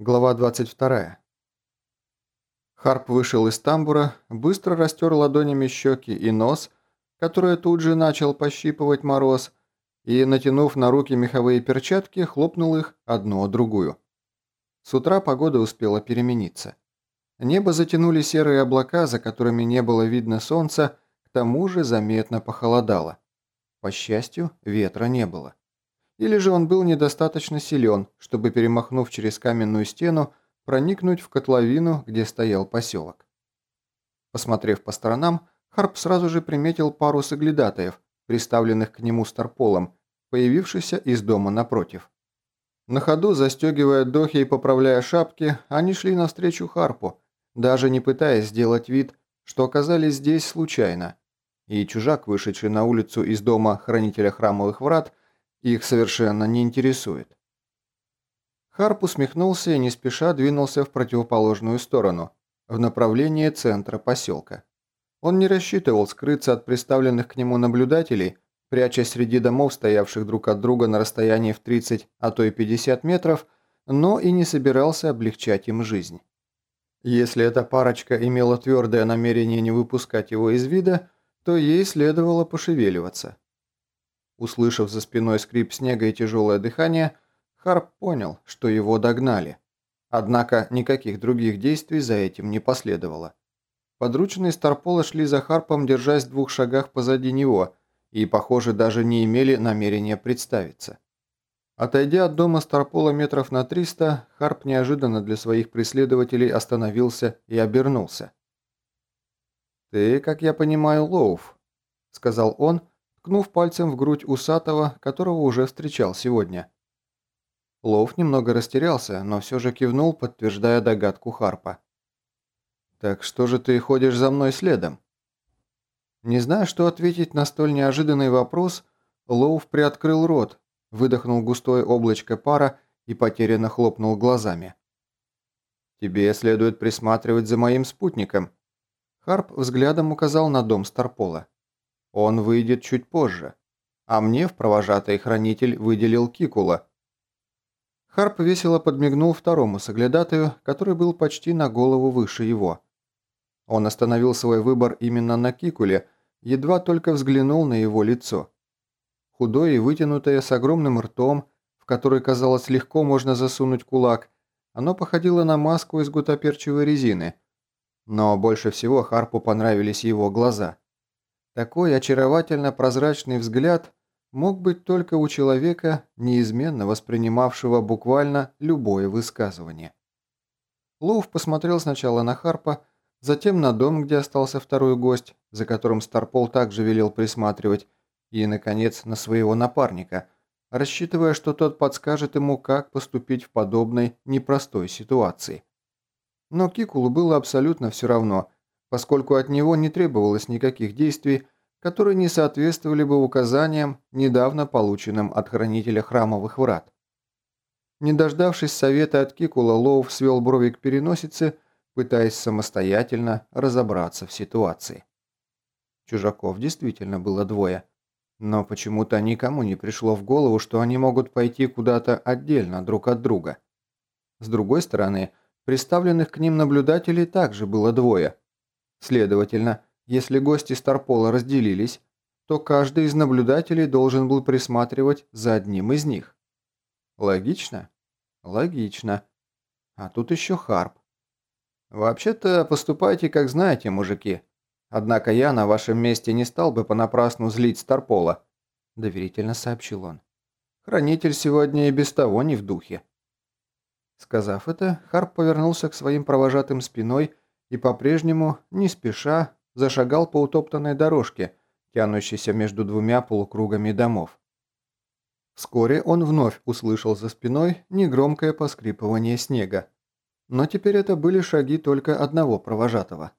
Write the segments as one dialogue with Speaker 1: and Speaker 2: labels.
Speaker 1: Глава 22. Харп вышел из тамбура, быстро растер ладонями щеки и нос, которые тут же начал пощипывать мороз, и, натянув на руки меховые перчатки, хлопнул их одну о другую. С утра погода успела перемениться. Небо затянули серые облака, за которыми не было видно солнца, к тому же заметно похолодало. По счастью, ветра не было. Или же он был недостаточно силен, чтобы, перемахнув через каменную стену, проникнуть в котловину, где стоял поселок. Посмотрев по сторонам, Харп сразу же приметил пару соглядатаев, приставленных к нему старполом, появившихся из дома напротив. На ходу, застегивая дохи и поправляя шапки, они шли навстречу Харпу, даже не пытаясь сделать вид, что оказались здесь случайно. И чужак, вышедший на улицу из дома хранителя храмовых врат, их совершенно не интересует. Харп усмехнулся и не спеша двинулся в противоположную сторону, в направлении центра поселка. Он не рассчитывал скрыться от представленных к нему наблюдателей, прячась среди домов, стоявших друг от друга на расстоянии в 30, а то и 50 метров, но и не собирался облегчать им жизнь. Если эта парочка имела твердое намерение не выпускать его из вида, то ей следовало пошевеливаться. Услышав за спиной скрип снега и тяжелое дыхание, Харп понял, что его догнали. Однако никаких других действий за этим не последовало. Подручные Старпола шли за Харпом, держась в двух шагах позади него, и, похоже, даже не имели намерения представиться. Отойдя от дома Старпола метров на 300, Харп неожиданно для своих преследователей остановился и обернулся. «Ты, как я понимаю, Лоуф», — сказал он, ткнув пальцем в грудь усатого, которого уже встречал сегодня. Лов немного растерялся, но все же кивнул, подтверждая догадку Харпа. «Так что же ты ходишь за мной следом?» Не зная, что ответить на столь неожиданный вопрос, Лоув приоткрыл рот, выдохнул густое облачко пара и потерянно хлопнул глазами. «Тебе следует присматривать за моим спутником», Харп взглядом указал на дом Старпола. Он выйдет чуть позже. А мне в провожатый хранитель выделил Кикула. Харп весело подмигнул второму соглядатаю, который был почти на голову выше его. Он остановил свой выбор именно на Кикуле, едва только взглянул на его лицо. Худое и вытянутое, с огромным ртом, в который, казалось, легко можно засунуть кулак, оно походило на маску из гутоперчивой резины. Но больше всего Харпу понравились его глаза. Такой очаровательно прозрачный взгляд мог быть только у человека, неизменно воспринимавшего буквально любое высказывание. Лоув посмотрел сначала на Харпа, затем на дом, где остался второй гость, за которым Старпол также велел присматривать, и, наконец, на своего напарника, рассчитывая, что тот подскажет ему, как поступить в подобной непростой ситуации. Но Кикулу было абсолютно все равно – поскольку от него не требовалось никаких действий, которые не соответствовали бы указаниям, недавно полученным от хранителя храмовых врат. Не дождавшись совета от Кикула, Лоув свел брови к переносице, пытаясь самостоятельно разобраться в ситуации. Чужаков действительно было двое, но почему-то никому не пришло в голову, что они могут пойти куда-то отдельно друг от друга. С другой стороны, представленных к ним наблюдателей также было двое – Следовательно, если гости Старпола разделились, то каждый из наблюдателей должен был присматривать за одним из них. Логично? Логично. А тут еще Харп. Вообще-то поступайте как знаете, мужики. Однако я на вашем месте не стал бы понапрасну злить Старпола, доверительно сообщил он. Хранитель сегодня и без того не в духе. Сказав это, Харп повернулся к своим провожатым спиной и по-прежнему, не спеша, зашагал по утоптанной дорожке, тянущейся между двумя полукругами домов. Вскоре он вновь услышал за спиной негромкое поскрипывание снега. Но теперь это были шаги только одного провожатого.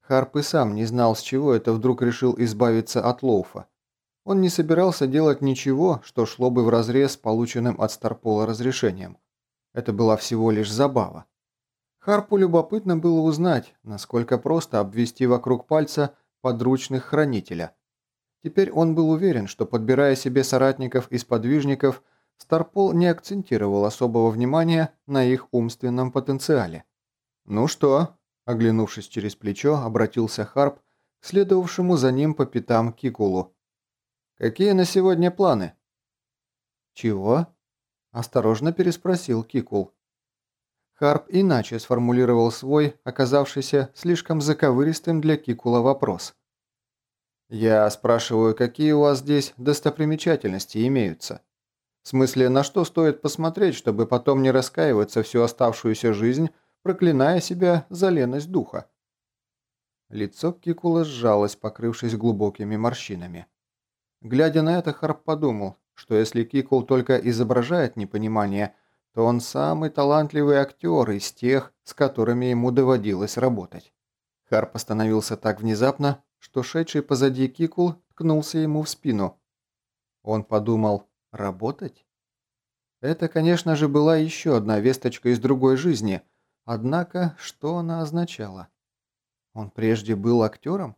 Speaker 1: Харп и сам не знал, с чего это вдруг решил избавиться от Лоуфа. Он не собирался делать ничего, что шло бы вразрез с полученным от Старпола разрешением. Это была всего лишь забава. Харпу любопытно было узнать, насколько просто обвести вокруг пальца подручных хранителя. Теперь он был уверен, что подбирая себе соратников и сподвижников, Старпол не акцентировал особого внимания на их умственном потенциале. «Ну что?» – оглянувшись через плечо, обратился Харп следовавшему за ним по пятам Кикулу. «Какие на сегодня планы?» «Чего?» – осторожно переспросил Кикул. Харп иначе сформулировал свой, оказавшийся слишком заковыристым для Кикула вопрос. «Я спрашиваю, какие у вас здесь достопримечательности имеются? В смысле, на что стоит посмотреть, чтобы потом не раскаиваться всю оставшуюся жизнь, проклиная себя за леность духа?» Лицо Кикула сжалось, покрывшись глубокими морщинами. Глядя на это, Харп подумал, что если Кикул только изображает непонимание, то он самый талантливый актер из тех, с которыми ему доводилось работать. Харп остановился так внезапно, что шедший позади Кикул ткнулся ему в спину. Он подумал «работать?» Это, конечно же, была еще одна весточка из другой жизни, однако что она означала? Он прежде был актером?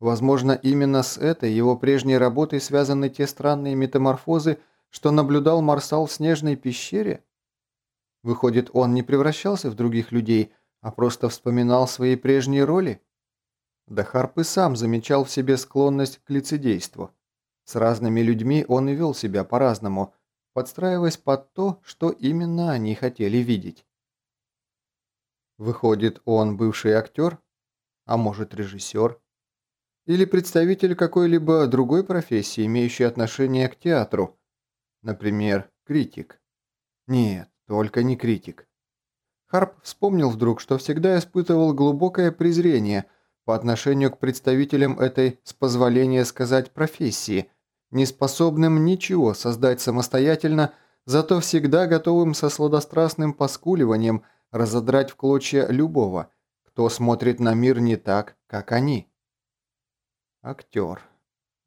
Speaker 1: Возможно, именно с этой его прежней работой связаны те странные метаморфозы, что наблюдал Марсал в снежной пещере? Выходит, он не превращался в других людей, а просто вспоминал свои прежние роли? Да Харп и сам замечал в себе склонность к лицедейству. С разными людьми он и вел себя по-разному, подстраиваясь под то, что именно они хотели видеть. Выходит, он бывший актер? А может, режиссер? Или представитель какой-либо другой профессии, имеющей отношение к театру? Например, критик? Нет, только не критик. Харп вспомнил вдруг, что всегда испытывал глубокое презрение – по отношению к представителям этой, с позволения сказать, профессии, не способным ничего создать самостоятельно, зато всегда готовым со сладострастным поскуливанием разодрать в клочья любого, кто смотрит на мир не так, как они. Актер.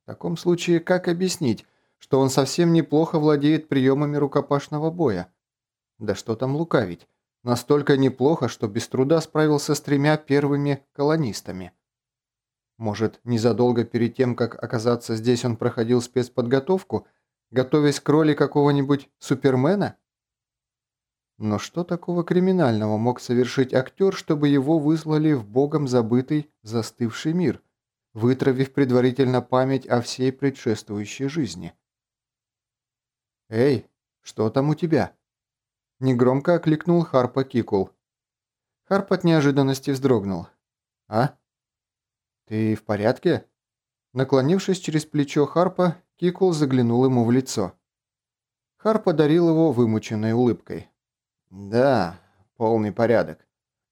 Speaker 1: В таком случае как объяснить, что он совсем неплохо владеет приемами рукопашного боя? Да что там лукавить? Настолько неплохо, что без труда справился с тремя первыми колонистами. Может, незадолго перед тем, как оказаться здесь, он проходил спецподготовку, готовясь к роли какого-нибудь супермена? Но что такого криминального мог совершить актер, чтобы его выслали в богом забытый застывший мир, вытравив предварительно память о всей предшествующей жизни? «Эй, что там у тебя?» Негромко окликнул Харпа Кикул. Харп от неожиданности вздрогнул. «А? Ты в порядке?» Наклонившись через плечо Харпа, Кикул заглянул ему в лицо. Харп одарил его вымученной улыбкой. «Да, полный порядок.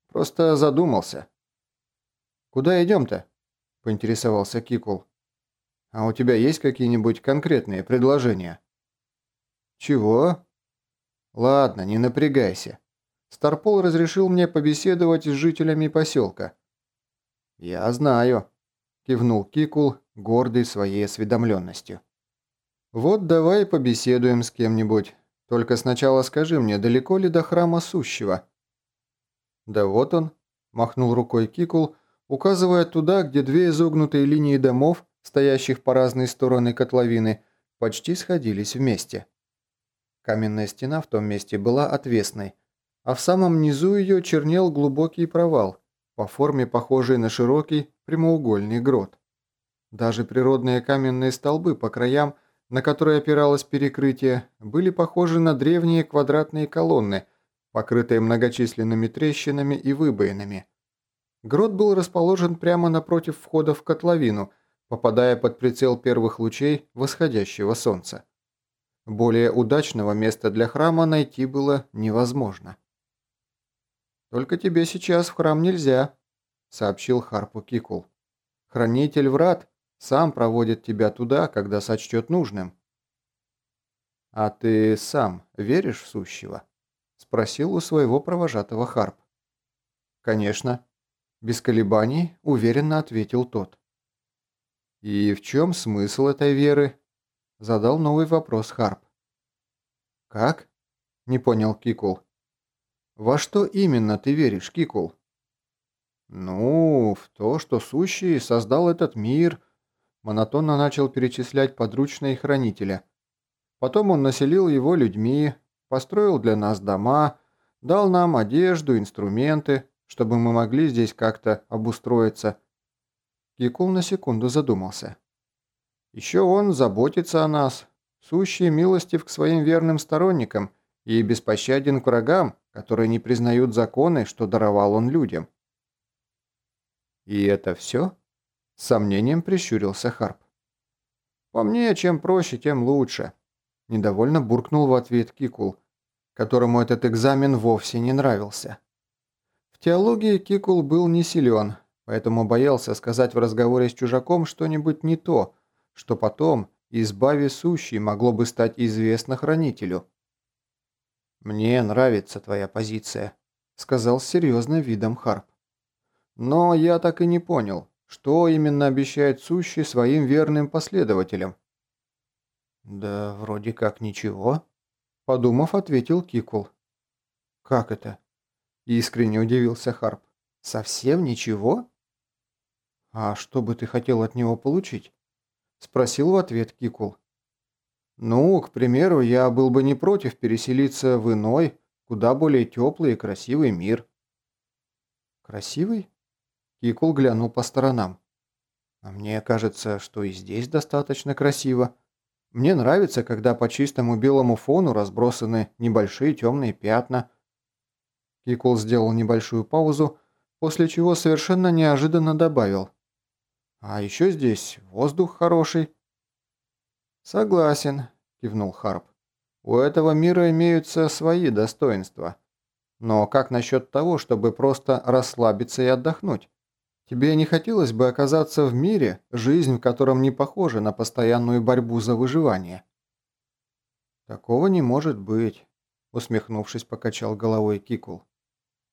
Speaker 1: Просто задумался». «Куда идем-то?» – поинтересовался Кикул. «А у тебя есть какие-нибудь конкретные предложения?» «Чего?» «Ладно, не напрягайся. Старпол разрешил мне побеседовать с жителями поселка». «Я знаю», – кивнул Кикул, гордый своей осведомленностью. «Вот давай побеседуем с кем-нибудь. Только сначала скажи мне, далеко ли до храма сущего?» «Да вот он», – махнул рукой Кикул, указывая туда, где две изогнутые линии домов, стоящих по разные стороны котловины, почти сходились вместе. Каменная стена в том месте была отвесной, а в самом низу ее чернел глубокий провал, по форме похожий на широкий прямоугольный грот. Даже природные каменные столбы по краям, на которые опиралось перекрытие, были похожи на древние квадратные колонны, покрытые многочисленными трещинами и выбоинами. Грот был расположен прямо напротив входа в котловину, попадая под прицел первых лучей восходящего солнца. Более удачного места для храма найти было невозможно. «Только тебе сейчас в храм нельзя», — сообщил Харпу Кикул. «Хранитель врат сам проводит тебя туда, когда сочтет нужным». «А ты сам веришь в сущего?» — спросил у своего провожатого Харп. «Конечно», — без колебаний уверенно ответил тот. «И в чем смысл этой веры?» Задал новый вопрос Харп. «Как?» – не понял Кикул. «Во что именно ты веришь, Кикул?» «Ну, в то, что Сущий создал этот мир», – монотонно начал перечислять подручные хранителя. Потом он населил его людьми, построил для нас дома, дал нам одежду, инструменты, чтобы мы могли здесь как-то обустроиться. Кикул на секунду задумался. Еще он заботится о нас, сущий милостив к своим верным сторонникам и беспощаден к врагам, которые не признают законы, что даровал он людям. «И это все?» – с сомнением прищурился Харп. «По мне, чем проще, тем лучше», – недовольно буркнул в ответ Кикул, которому этот экзамен вовсе не нравился. В теологии Кикул был не силен, поэтому боялся сказать в разговоре с чужаком что-нибудь не то, что потом, избави сущий, могло бы стать известно хранителю. «Мне нравится твоя позиция», — сказал с серьезным видом Харп. «Но я так и не понял, что именно обещает сущий своим верным последователям». «Да вроде как ничего», — подумав, ответил Кикул. «Как это?» — искренне удивился Харп. «Совсем ничего?» «А что бы ты хотел от него получить?» – спросил в ответ Кикул. «Ну, к примеру, я был бы не против переселиться в иной, куда более теплый и красивый мир». «Красивый?» Кикул глянул по сторонам. «А мне кажется, что и здесь достаточно красиво. Мне нравится, когда по чистому белому фону разбросаны небольшие темные пятна». Кикул сделал небольшую паузу, после чего совершенно неожиданно добавил – а еще здесь воздух хороший». «Согласен», – кивнул Харп. «У этого мира имеются свои достоинства. Но как насчет того, чтобы просто расслабиться и отдохнуть? Тебе не хотелось бы оказаться в мире, жизнь в котором не похожа на постоянную борьбу за выживание?» «Такого не может быть», – усмехнувшись, покачал головой Кикул.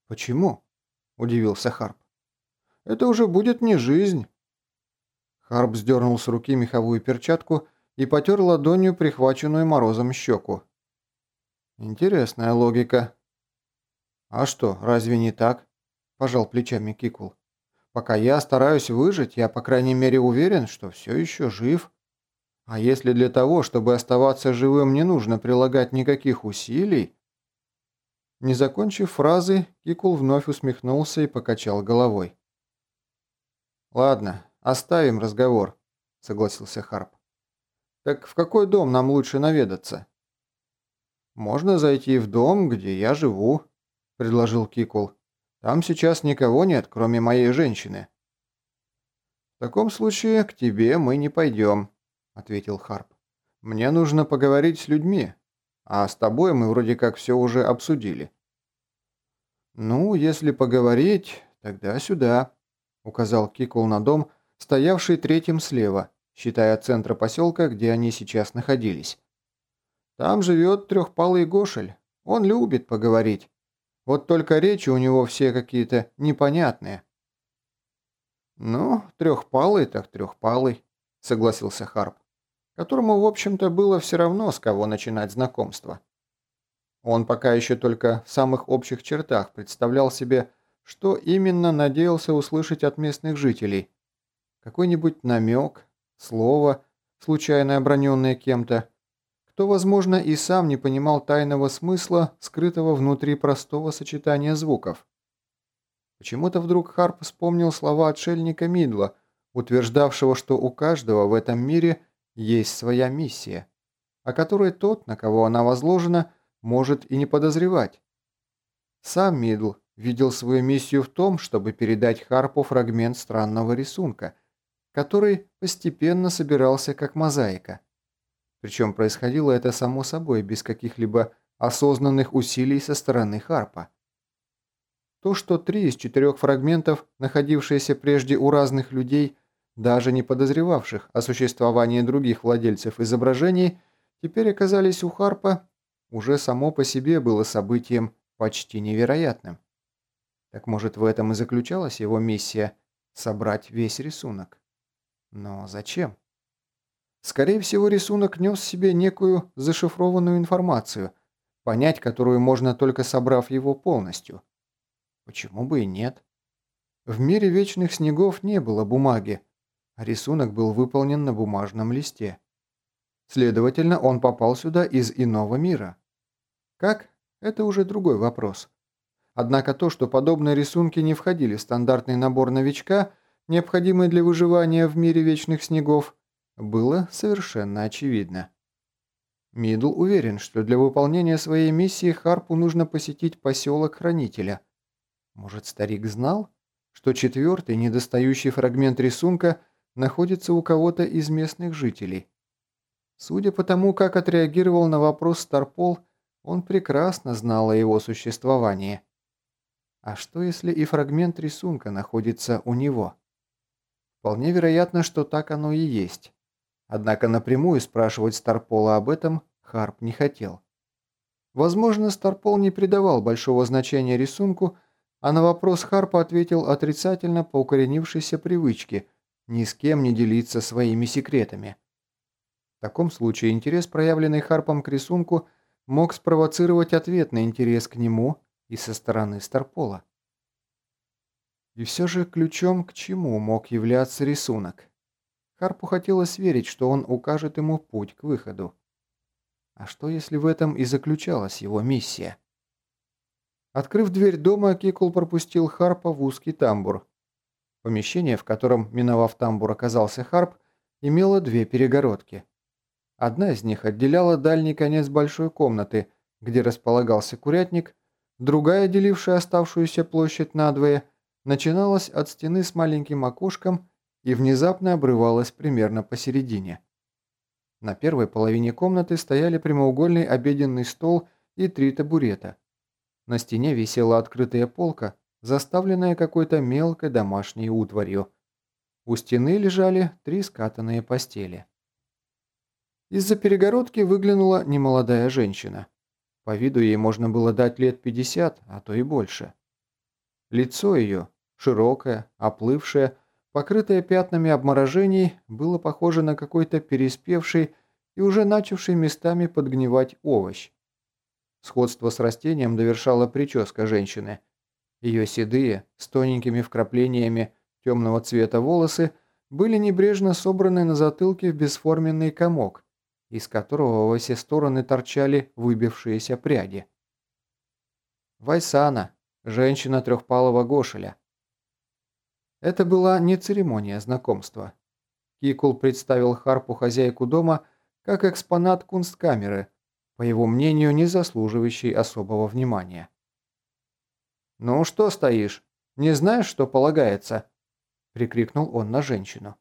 Speaker 1: «Почему?» – удивился Харп. «Это уже будет не жизнь, Харп сдернул с руки меховую перчатку и потер ладонью прихваченную морозом щеку. Интересная логика. А что, разве не так? Пожал плечами Кикул. Пока я стараюсь выжить, я по крайней мере уверен, что все еще жив. А если для того, чтобы оставаться живым, не нужно прилагать никаких усилий... Не закончив фразы, Кикул вновь усмехнулся и покачал головой. «Ладно, «Оставим разговор», — согласился Харп. «Так в какой дом нам лучше наведаться?» «Можно зайти в дом, где я живу», — предложил Кикул. «Там сейчас никого нет, кроме моей женщины». «В таком случае к тебе мы не пойдем», — ответил Харп. «Мне нужно поговорить с людьми, а с тобой мы вроде как все уже обсудили». «Ну, если поговорить, тогда сюда», — указал Кикул на дом, — стоявший третьим слева, считая центра поселка, где они сейчас находились. Там живет трехпалый Гошель. Он любит поговорить. Вот только речи у него все какие-то непонятные. «Ну, трехпалый так трехпалый», — согласился Харп, которому, в общем-то, было все равно, с кого начинать знакомство. Он пока еще только в самых общих чертах представлял себе, что именно надеялся услышать от местных жителей, какой-нибудь намек, слово, случайно оброненное кем-то, кто, возможно, и сам не понимал тайного смысла, скрытого внутри простого сочетания звуков. Почему-то вдруг Харп вспомнил слова отшельника Мидла, утверждавшего, что у каждого в этом мире есть своя миссия, о которой тот, на кого она возложена, может и не подозревать. Сам Мидл видел свою миссию в том, чтобы передать Харпу фрагмент странного рисунка – который постепенно собирался как мозаика. Причем происходило это само собой, без каких-либо осознанных усилий со стороны Харпа. То, что три из четырех фрагментов, находившиеся прежде у разных людей, даже не подозревавших о существовании других владельцев изображений, теперь оказались у Харпа, уже само по себе было событием почти невероятным. Так может в этом и заключалась его миссия – собрать весь рисунок? Но зачем? Скорее всего, рисунок нес в себе некую зашифрованную информацию, понять которую можно только собрав его полностью. Почему бы и нет? В мире вечных снегов не было бумаги, а рисунок был выполнен на бумажном листе. Следовательно, он попал сюда из иного мира. Как? Это уже другой вопрос. Однако то, что подобные рисунки не входили в стандартный набор новичка, необходимый для выживания в мире вечных снегов, было совершенно очевидно. Мидл уверен, что для выполнения своей миссии Харпу нужно посетить поселок Хранителя. Может, старик знал, что четвертый недостающий фрагмент рисунка находится у кого-то из местных жителей? Судя по тому, как отреагировал на вопрос Старпол, он прекрасно знал о его существовании. А что, если и фрагмент рисунка находится у него? Вполне вероятно, что так оно и есть. Однако напрямую спрашивать Старпола об этом Харп не хотел. Возможно, Старпол не придавал большого значения рисунку, а на вопрос Харпа ответил отрицательно по укоренившейся привычке ни с кем не делиться своими секретами. В таком случае интерес, проявленный Харпом к рисунку, мог спровоцировать ответный интерес к нему и со стороны Старпола. И все же ключом к чему мог являться рисунок? Харпу хотелось верить, что он укажет ему путь к выходу. А что, если в этом и заключалась его миссия? Открыв дверь дома, Кикул пропустил Харпа в узкий тамбур. Помещение, в котором, миновав тамбур, оказался Харп, имело две перегородки. Одна из них отделяла дальний конец большой комнаты, где располагался курятник, Другая, делившая оставшуюся площадь надвое, начиналась от стены с маленьким окошком и внезапно обрывалась примерно посередине. На первой половине комнаты стояли прямоугольный обеденный стол и три табурета. На стене висела открытая полка, заставленная какой-то мелкой домашней утварью. У стены лежали три скатанные постели. Из-за перегородки выглянула немолодая женщина. По виду ей можно было дать лет 50, а то и больше. Лицо ее, широкое, оплывшее, покрытое пятнами обморожений, было похоже на какой-то переспевший и уже начавший местами подгнивать овощ. Сходство с растением довершала прическа женщины. Ее седые, с тоненькими вкраплениями темного цвета волосы были небрежно собраны на затылке в бесформенный комок, из которого во все стороны торчали выбившиеся пряди. Вайсана, женщина трехпалого Гошеля. Это была не церемония знакомства. Кикул представил Харпу хозяйку дома как экспонат кунсткамеры, по его мнению, не заслуживающий особого внимания. «Ну что стоишь? Не знаешь, что полагается?» – прикрикнул он на женщину.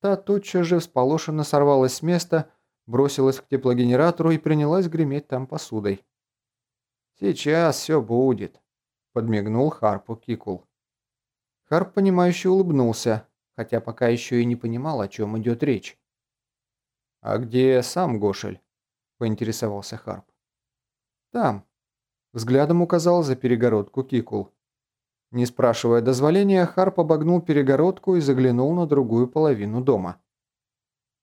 Speaker 1: Та тотчас же всполошенно сорвалась с места бросилась к теплогенератору и принялась греметь там посудой. «Сейчас все будет», – подмигнул Харпу Кикул. Харп, понимающе улыбнулся, хотя пока еще и не понимал, о чем идет речь. «А где сам Гошель?» – поинтересовался Харп. «Там», – взглядом указал за перегородку Кикул. Не спрашивая дозволения, Харп обогнул перегородку и заглянул на другую половину дома.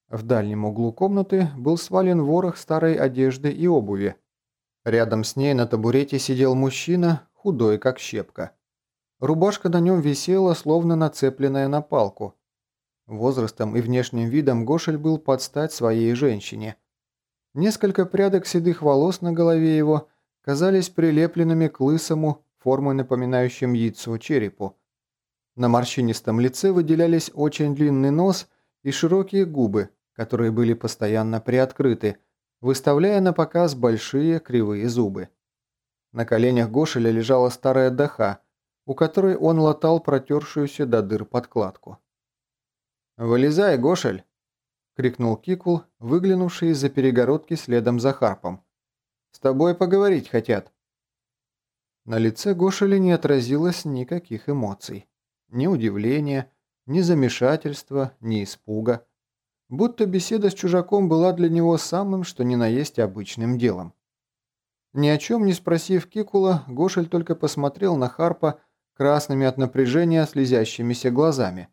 Speaker 1: В дальнем углу комнаты был свален ворох старой одежды и обуви. Рядом с ней на табурете сидел мужчина, худой как щепка. Рубашка на нем висела, словно нацепленная на палку. Возрастом и внешним видом Гошель был под стать своей женщине. Несколько прядок седых волос на голове его казались прилепленными к лысому, формой напоминающим яйцо черепу. На морщинистом лице выделялись очень длинный нос и широкие губы, которые были постоянно приоткрыты, выставляя на показ большие кривые зубы. На коленях Гошеля лежала старая даха, у которой он латал протершуюся до дыр подкладку. «Вылезай, Гошель!» — крикнул Кикул, выглянувший из-за перегородки следом за Харпом. «С тобой поговорить хотят». На лице Гошеля не отразилось никаких эмоций. Ни удивления, ни замешательства, ни испуга будто беседа с чужаком была для него самым, что ни на есть обычным делом. Ни о чем не спросив Кикула, Гошель только посмотрел на Харпа красными от напряжения слезящимися глазами,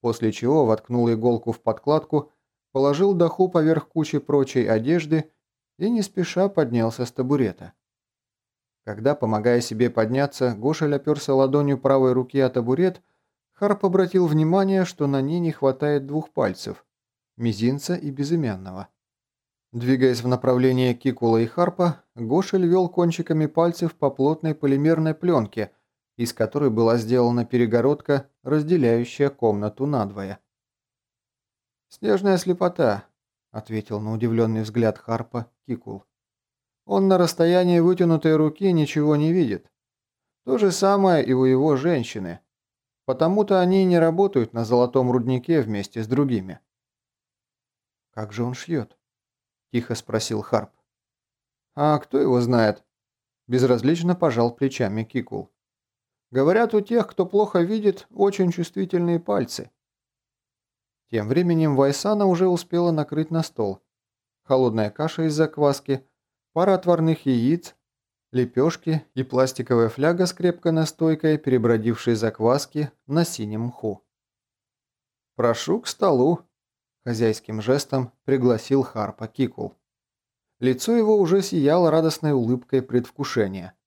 Speaker 1: после чего воткнул иголку в подкладку, положил даху поверх кучи прочей одежды и не спеша поднялся с табурета. Когда, помогая себе подняться, Гошель оперся ладонью правой руки о табурет, Харп обратил внимание, что на ней не хватает двух пальцев – мизинца и безымянного. Двигаясь в направлении Кикула и Харпа, Гошель вел кончиками пальцев по плотной полимерной пленке, из которой была сделана перегородка, разделяющая комнату надвое. «Снежная слепота», — ответил на удивленный взгляд Харпа Кикул. «Он на расстоянии вытянутой руки ничего не видит. То же самое и у его женщины. Потому-то они не работают на золотом руднике вместе с другими». «Как же он шьет?» – тихо спросил Харп. «А кто его знает?» – безразлично пожал плечами Кикул. Говорят, у тех, кто плохо видит, очень чувствительные пальцы. Тем временем Вайсана уже успела накрыть на стол. Холодная каша из закваски, пара отварных яиц, лепешки и пластиковая фляга с крепкой настойкой, перебродившей закваски на синем мху. «Прошу к столу», – хозяйским жестом пригласил Харпа Кикул. Лицо его уже сияло радостной улыбкой предвкушения.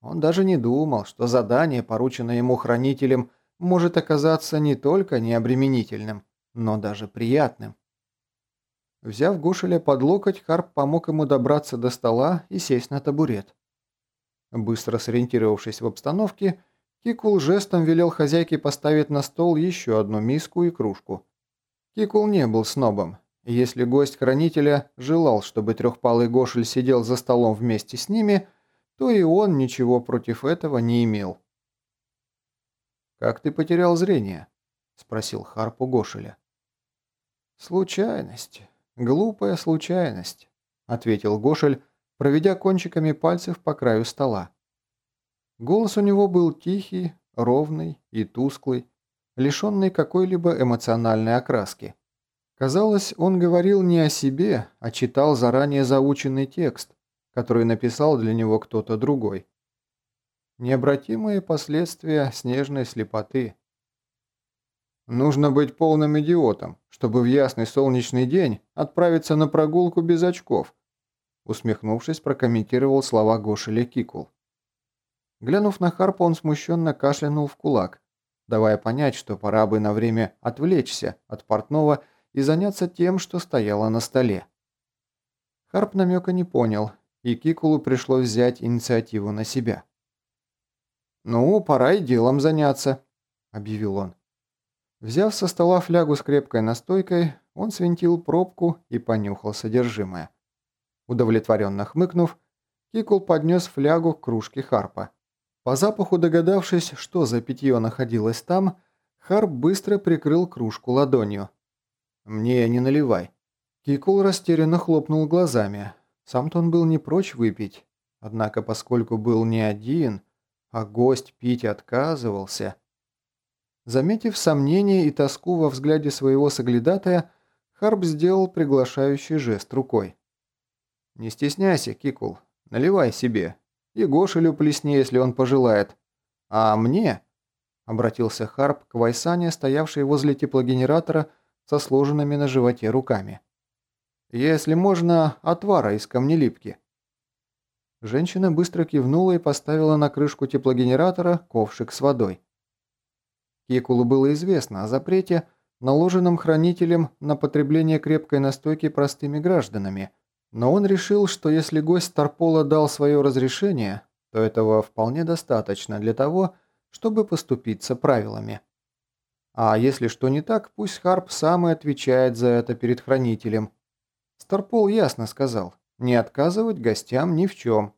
Speaker 1: Он даже не думал, что задание, порученное ему хранителем, может оказаться не только необременительным, но даже приятным. Взяв Гушеля под локоть, Харп помог ему добраться до стола и сесть на табурет. Быстро сориентировавшись в обстановке, Кикул жестом велел хозяйке поставить на стол еще одну миску и кружку. Кикул не был снобом, если гость хранителя желал, чтобы трехпалый Гошель сидел за столом вместе с ними – то и он ничего против этого не имел. «Как ты потерял зрение?» – спросил Харп у Гошеля. «Случайность. Глупая случайность», – ответил Гошель, проведя кончиками пальцев по краю стола. Голос у него был тихий, ровный и тусклый, лишенный какой-либо эмоциональной окраски. Казалось, он говорил не о себе, а читал заранее заученный текст, который написал для него кто-то другой. Необратимые последствия снежной слепоты. Нужно быть полным идиотом, чтобы в ясный солнечный день отправиться на прогулку без очков, усмехнувшись, прокомментировал слова Гошеля Кикул. Глянув на Харпа, он смущенно кашлянул в кулак, давая понять, что пора бы на время отвлечься от портного и заняться тем, что стояло на столе. Харп намека не понял и Кикулу пришлось взять инициативу на себя. «Ну, пора и делом заняться», – объявил он. Взяв со стола флягу с крепкой настойкой, он свинтил пробку и понюхал содержимое. Удовлетворенно хмыкнув, Кикул поднес флягу к кружке Харпа. По запаху догадавшись, что за питье находилось там, Харп быстро прикрыл кружку ладонью. «Мне не наливай». Кикул растерянно хлопнул глазами, сам-то он был не прочь выпить, однако поскольку был не один, а гость пить отказывался. Заметив сомнение и тоску во взгляде своего соглядатая, Харп сделал приглашающий жест рукой. «Не стесняйся, Кикул, наливай себе. И Гошелю плесни, если он пожелает. А мне...» — обратился Харп к Вайсане, стоявшей возле теплогенератора со сложенными на животе руками. Если можно, отвара из камнелипки». Женщина быстро кивнула и поставила на крышку теплогенератора ковшик с водой. Кикулу было известно о запрете, наложенном хранителем на потребление крепкой настойки простыми гражданами, но он решил, что если гость Тарпола дал свое разрешение, то этого вполне достаточно для того, чтобы поступиться правилами. А если что не так, пусть Харп сам и отвечает за это перед хранителем – Старпол ясно сказал, не отказывать гостям ни в чем.